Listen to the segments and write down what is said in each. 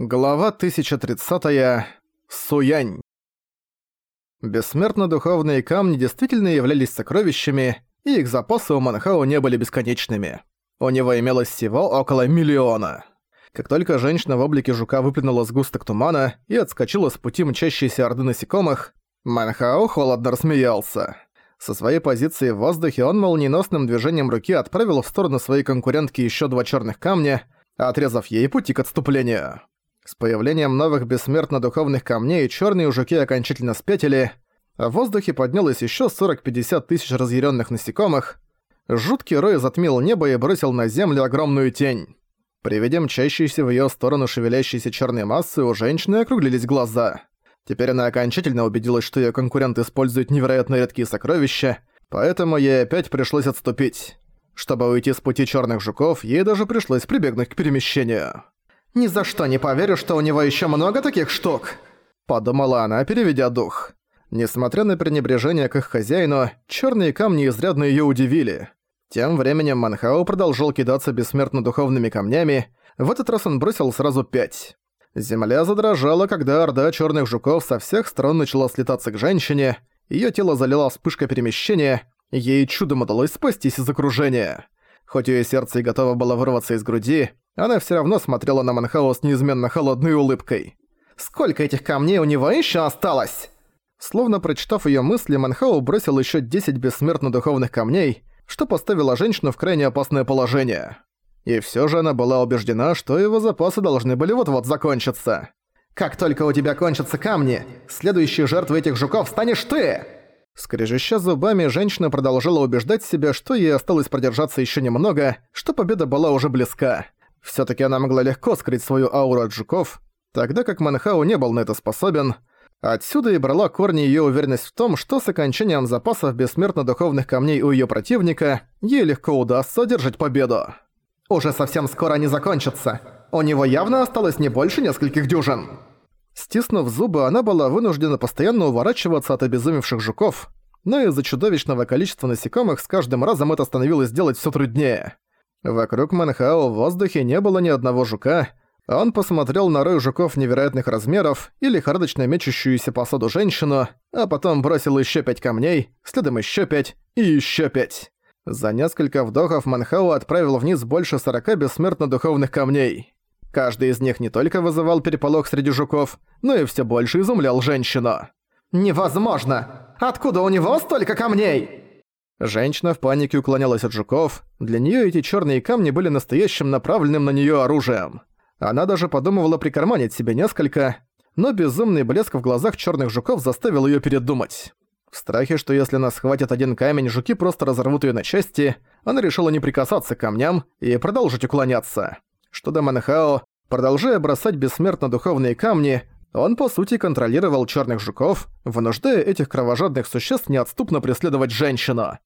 Глава 1030. Суянь. Бессмертно-духовные камни действительно являлись сокровищами, и их запасы у Манхао не были бесконечными. У него имелось всего около миллиона. Как только женщина в облике жука выплюнула сгусток тумана и отскочила с пути мчащейся орды насекомых, Манхао холодно рассмеялся. Со своей позиции в воздухе он молниеносным движением руки отправил в сторону своей конкурентки еще два черных камня, отрезав ей пути к отступлению. С появлением новых бессмертно-духовных камней черные жуки окончательно спятили, а в воздухе поднялось еще 40-50 тысяч разъяренных насекомых. Жуткий рой затмил небо и бросил на землю огромную тень. При виде мчащейся в ее сторону шевелящейся черной массы у женщины округлились глаза. Теперь она окончательно убедилась, что ее конкурент использует невероятно редкие сокровища, поэтому ей опять пришлось отступить. Чтобы уйти с пути черных жуков, ей даже пришлось прибегнуть к перемещению. «Ни за что не поверю, что у него еще много таких штук!» Подумала она, переведя дух. Несмотря на пренебрежение к их хозяину, черные камни изрядно ее удивили. Тем временем Манхао продолжил кидаться бессмертно-духовными камнями, в этот раз он бросил сразу пять. Земля задрожала, когда орда черных жуков со всех сторон начала слетаться к женщине, ее тело залило вспышка перемещения, ей чудом удалось спастись из окружения. Хоть ее сердце и готово было вырваться из груди, она все равно смотрела на Манхао с неизменно холодной улыбкой. «Сколько этих камней у него еще осталось?» Словно прочитав ее мысли, Манхао бросил еще 10 бессмертно-духовных камней, что поставило женщину в крайне опасное положение. И все же она была убеждена, что его запасы должны были вот-вот закончиться. «Как только у тебя кончатся камни, следующей жертвой этих жуков станешь ты!» Скрежеща зубами, женщина продолжала убеждать себя, что ей осталось продержаться еще немного, что победа была уже близка. Всё-таки она могла легко скрыть свою ауру от жуков, тогда как Манхау не был на это способен. Отсюда и брала корни её уверенность в том, что с окончанием запасов бессмертно-духовных камней у её противника ей легко удастся одержать победу. «Уже совсем скоро они закончатся. У него явно осталось не больше нескольких дюжин». Стиснув зубы, она была вынуждена постоянно уворачиваться от обезумевших жуков, но из-за чудовищного количества насекомых с каждым разом это становилось делать всё труднее. Вокруг Манхао в воздухе не было ни одного жука, он посмотрел на рой жуков невероятных размеров и лихорадочно мечущуюся по саду женщину, а потом бросил еще пять камней, следом еще пять и еще пять. За несколько вдохов Манхао отправил вниз больше сорока бессмертно-духовных камней. Каждый из них не только вызывал переполох среди жуков, но и все больше изумлял женщину. «Невозможно! Откуда у него столько камней?» Женщина в панике уклонялась от жуков, для неё эти чёрные камни были настоящим направленным на неё оружием. Она даже подумывала прикарманить себе несколько, но безумный блеск в глазах чёрных жуков заставил её передумать. В страхе, что если нас схватит один камень, жуки просто разорвут её на части, она решила не прикасаться к камням и продолжить уклоняться. Что до Манхао, продолжая бросать бессмертно-духовные камни, он по сути контролировал чёрных жуков, вынуждая этих кровожадных существ неотступно преследовать женщину.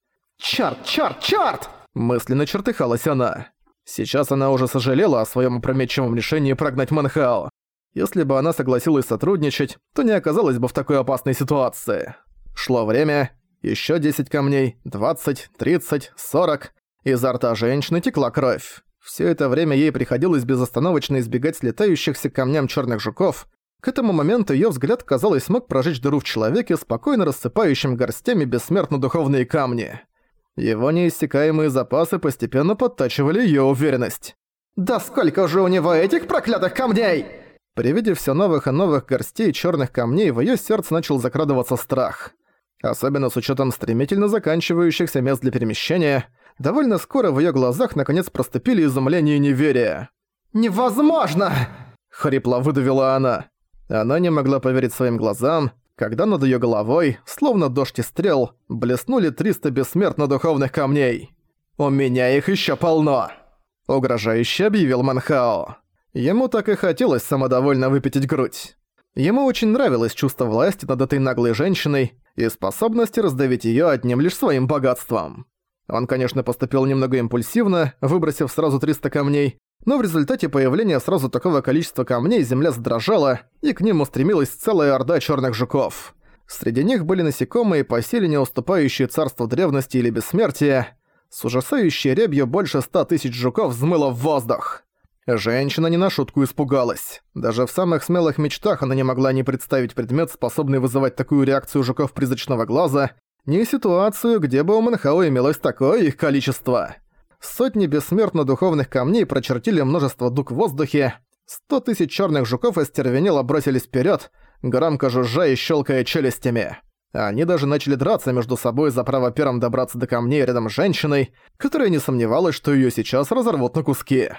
«Чёрт, чёрт, чёрт!» Мысленно чертыхалась она. Сейчас она уже сожалела о своем опрометчивом решении прогнать Манхао. Если бы она согласилась сотрудничать, то не оказалась бы в такой опасной ситуации. Шло время, еще 10 камней, 20, 30, 40. Изо рта женщины текла кровь. Все это время ей приходилось безостановочно избегать слетающихся к камням черных жуков. К этому моменту ее взгляд, казалось, смог прожечь дыру в человеке, спокойно рассыпающим горстями бессмертно духовные камни. Его неиссякаемые запасы постепенно подтачивали её уверенность. «Да сколько же у него этих проклятых камней!» При виде всё новых и новых горстей чёрных камней в её сердце начал закрадываться страх. Особенно с учётом стремительно заканчивающихся мест для перемещения, довольно скоро в её глазах наконец проступили изумление и неверие. «Невозможно!» — хрипло выдавила она. Она не могла поверить своим глазам, когда над её головой, словно дождь и стрел, блеснули 300 бессмертно-духовных камней. «У меня их ещё полно!» — угрожающе объявил Манхао. Ему так и хотелось самодовольно выпятить грудь. Ему очень нравилось чувство власти над этой наглой женщиной и способность раздавить её одним лишь своим богатством. Он, конечно, поступил немного импульсивно, выбросив сразу 300 камней, но в результате появления сразу такого количества камней земля задрожала, и к ним устремилась целая орда черных жуков. Среди них были насекомые по силе не уступающие царству древности или бессмертия. С ужасающей ребью больше ста тысяч жуков взмыло в воздух. Женщина не на шутку испугалась. Даже в самых смелых мечтах она не могла ни представить предмет, способный вызывать такую реакцию жуков призрачного глаза, ни ситуацию, где бы у Манхао имелось такое их количество. Сотни бессмертно духовных камней прочертили множество дуг в воздухе, сто тысяч черных жуков остервенело бросились вперед, громко жужжа и щелкая челюстями. Они даже начали драться между собой за право первым добраться до камней рядом с женщиной, которая не сомневалась, что её сейчас разорвут на куски.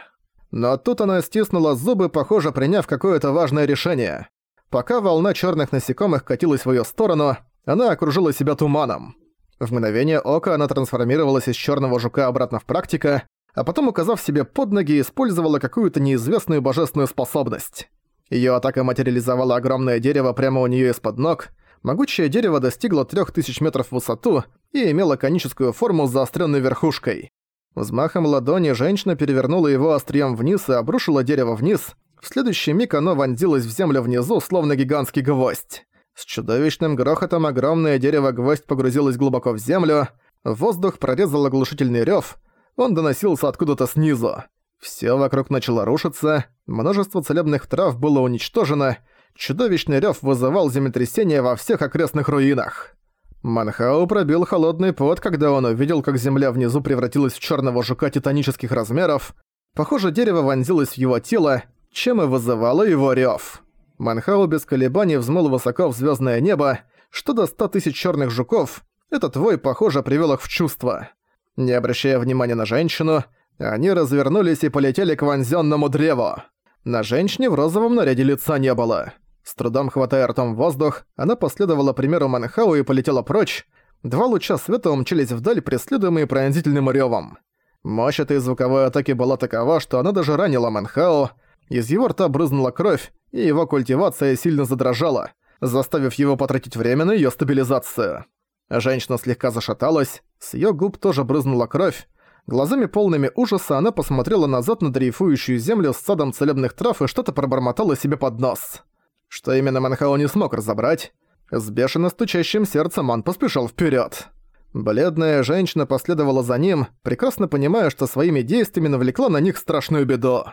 Но тут она стиснула зубы, похоже, приняв какое-то важное решение. Пока волна чёрных насекомых катилась в её сторону, она окружила себя туманом. В мгновение ока она трансформировалась из чёрного жука обратно в практика, а потом, указав себе под ноги, использовала какую-то неизвестную божественную способность. Её атака материализовала огромное дерево прямо у неё из-под ног – Могучее дерево достигло 3000 метров в высоту и имело коническую форму с заостренной верхушкой. Взмахом ладони женщина перевернула его острием вниз и обрушила дерево вниз. В следующий миг оно вонзилось в землю внизу, словно гигантский гвоздь. С чудовищным грохотом огромное дерево-гвоздь погрузилось глубоко в землю, воздух прорезал оглушительный рёв, он доносился откуда-то снизу. Всё вокруг начало рушиться, множество целебных трав было уничтожено, Чудовищный рёв вызывал землетрясение во всех окрестных руинах. Манхау пробил холодный пот, когда он увидел, как земля внизу превратилась в чёрного жука титанических размеров. Похоже, дерево вонзилось в его тело, чем и вызывало его рёв. Манхау без колебаний взмыл высоко в звёздное небо, что до ста тысяч чёрных жуков, этот вой, похоже, привёл их в чувство. Не обращая внимания на женщину, они развернулись и полетели к вонзённому древу. На женщине в розовом наряде лица не было. С трудом хватая ртом воздух, она последовала примеру Манхау и полетела прочь. Два луча света умчались вдаль, преследуемые пронзительным рёвом. Мощь этой звуковой атаки была такова, что она даже ранила Манхао, из его рта брызнула кровь, и его культивация сильно задрожала, заставив его потратить время на её стабилизацию. Женщина слегка зашаталась, с её губ тоже брызнула кровь. Глазами полными ужаса она посмотрела назад на дрейфующую землю с садом целебных трав и что-то пробормотала себе под нос. Что именно Манхао не смог разобрать, с бешено стучащим сердцем он поспешил вперед. Бледная женщина последовала за ним, прекрасно понимая, что своими действиями навлекла на них страшную беду.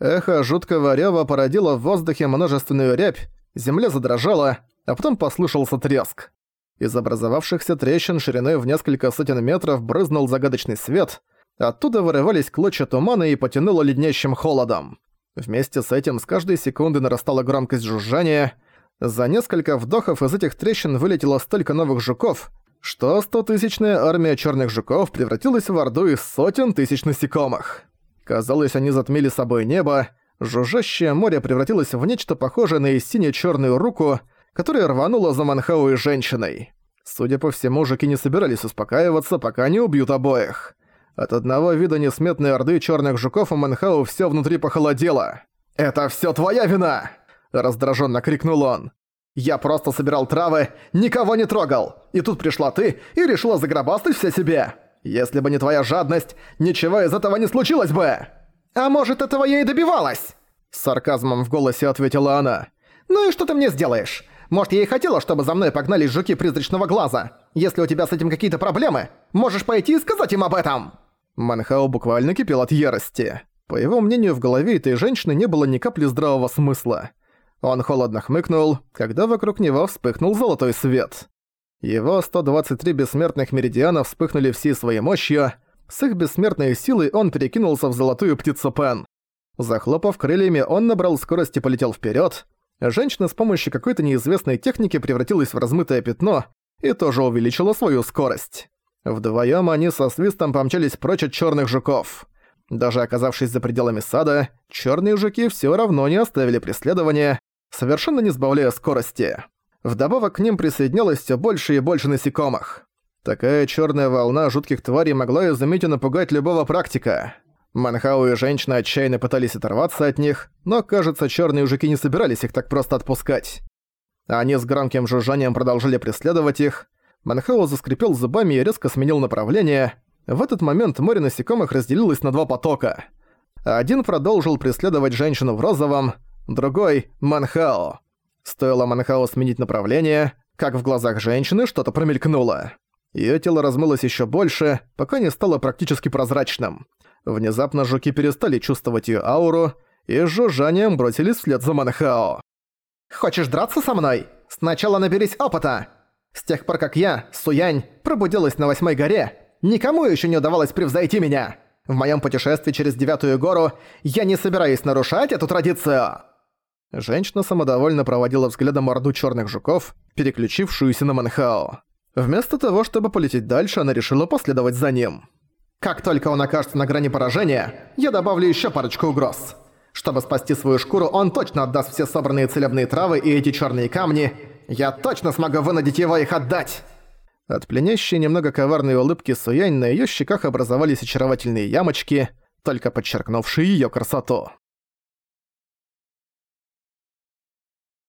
Эхо жуткого рёва породило в воздухе множественную рябь, земля задрожала, а потом послышался треск. Из образовавшихся трещин шириной в несколько сотен метров брызнул загадочный свет, оттуда вырывались клочья тумана и потянуло леднящим холодом. Вместе с этим с каждой секунды нарастала громкость жужжания. За несколько вдохов из этих трещин вылетело столько новых жуков, что стотысячная армия черных жуков превратилась в орду из сотен тысяч насекомых. Казалось, они затмили собой небо, жужжащее море превратилось в нечто похожее на сине-черную руку, которая рванула за Манхау и женщиной. Судя по всему, жуки не собирались успокаиваться, пока не убьют обоих. От одного вида несметной орды черных жуков у Манхау все внутри похолодело. «Это все твоя вина!» – раздраженно крикнул он. «Я просто собирал травы, никого не трогал, и тут пришла ты и решила загробастать все себе. Если бы не твоя жадность, ничего из этого не случилось бы!» «А может, этого я и добивалась?» С сарказмом в голосе ответила она. «Ну и что ты мне сделаешь? Может, я и хотела, чтобы за мной погнались жуки призрачного глаза. Если у тебя с этим какие-то проблемы, можешь пойти и сказать им об этом!» Манхао буквально кипел от ярости. По его мнению, в голове этой женщины не было ни капли здравого смысла. Он холодно хмыкнул, когда вокруг него вспыхнул золотой свет. Его 123 бессмертных меридианов вспыхнули всей своей мощью. С их бессмертной силой он перекинулся в золотую птицу Пен. Захлопав крыльями, он набрал скорость и полетел вперед. Женщина с помощью какой-то неизвестной техники превратилась в размытое пятно и тоже увеличила свою скорость. Вдвоем они со свистом помчались прочь от черных жуков. Даже оказавшись за пределами сада, черные жуки все равно не оставили преследования, совершенно не сбавляя скорости. Вдобавок к ним присоединялось все больше и больше насекомых. Такая черная волна жутких тварей могла изумить и напугать любого практика. Манхау и женщина отчаянно пытались оторваться от них, но, кажется, черные жуки не собирались их так просто отпускать. Они с громким жужжанием продолжили преследовать их. Манхау заскрипел зубами и резко сменил направление. В этот момент море насекомых разделилось на два потока. Один продолжил преследовать женщину в розовом, другой — Манхао. Стоило Манхао сменить направление, как в глазах женщины что-то промелькнуло. Её тело размылось ещё больше, пока не стало практически прозрачным. Внезапно жуки перестали чувствовать ее ауру и с жужжанием бросились вслед за Манхао. «Хочешь драться со мной? Сначала наберись опыта!» С тех пор, как я, Суянь, пробудилась на Восьмой горе, никому еще не удавалось превзойти меня. В моем путешествии через Девятую гору я не собираюсь нарушать эту традицию. Женщина самодовольно проводила взглядом орду черных жуков, переключившуюся на Манхао. Вместо того, чтобы полететь дальше, она решила последовать за ним. Как только он окажется на грани поражения, я добавлю еще парочку угроз. Чтобы спасти свою шкуру, он точно отдаст все собранные целебные травы и эти черные камни. Я точно смогу вынудить его их отдать!» От пленящей немного коварной улыбки Суянь на её щеках образовались очаровательные ямочки, только подчеркнувшие её красоту.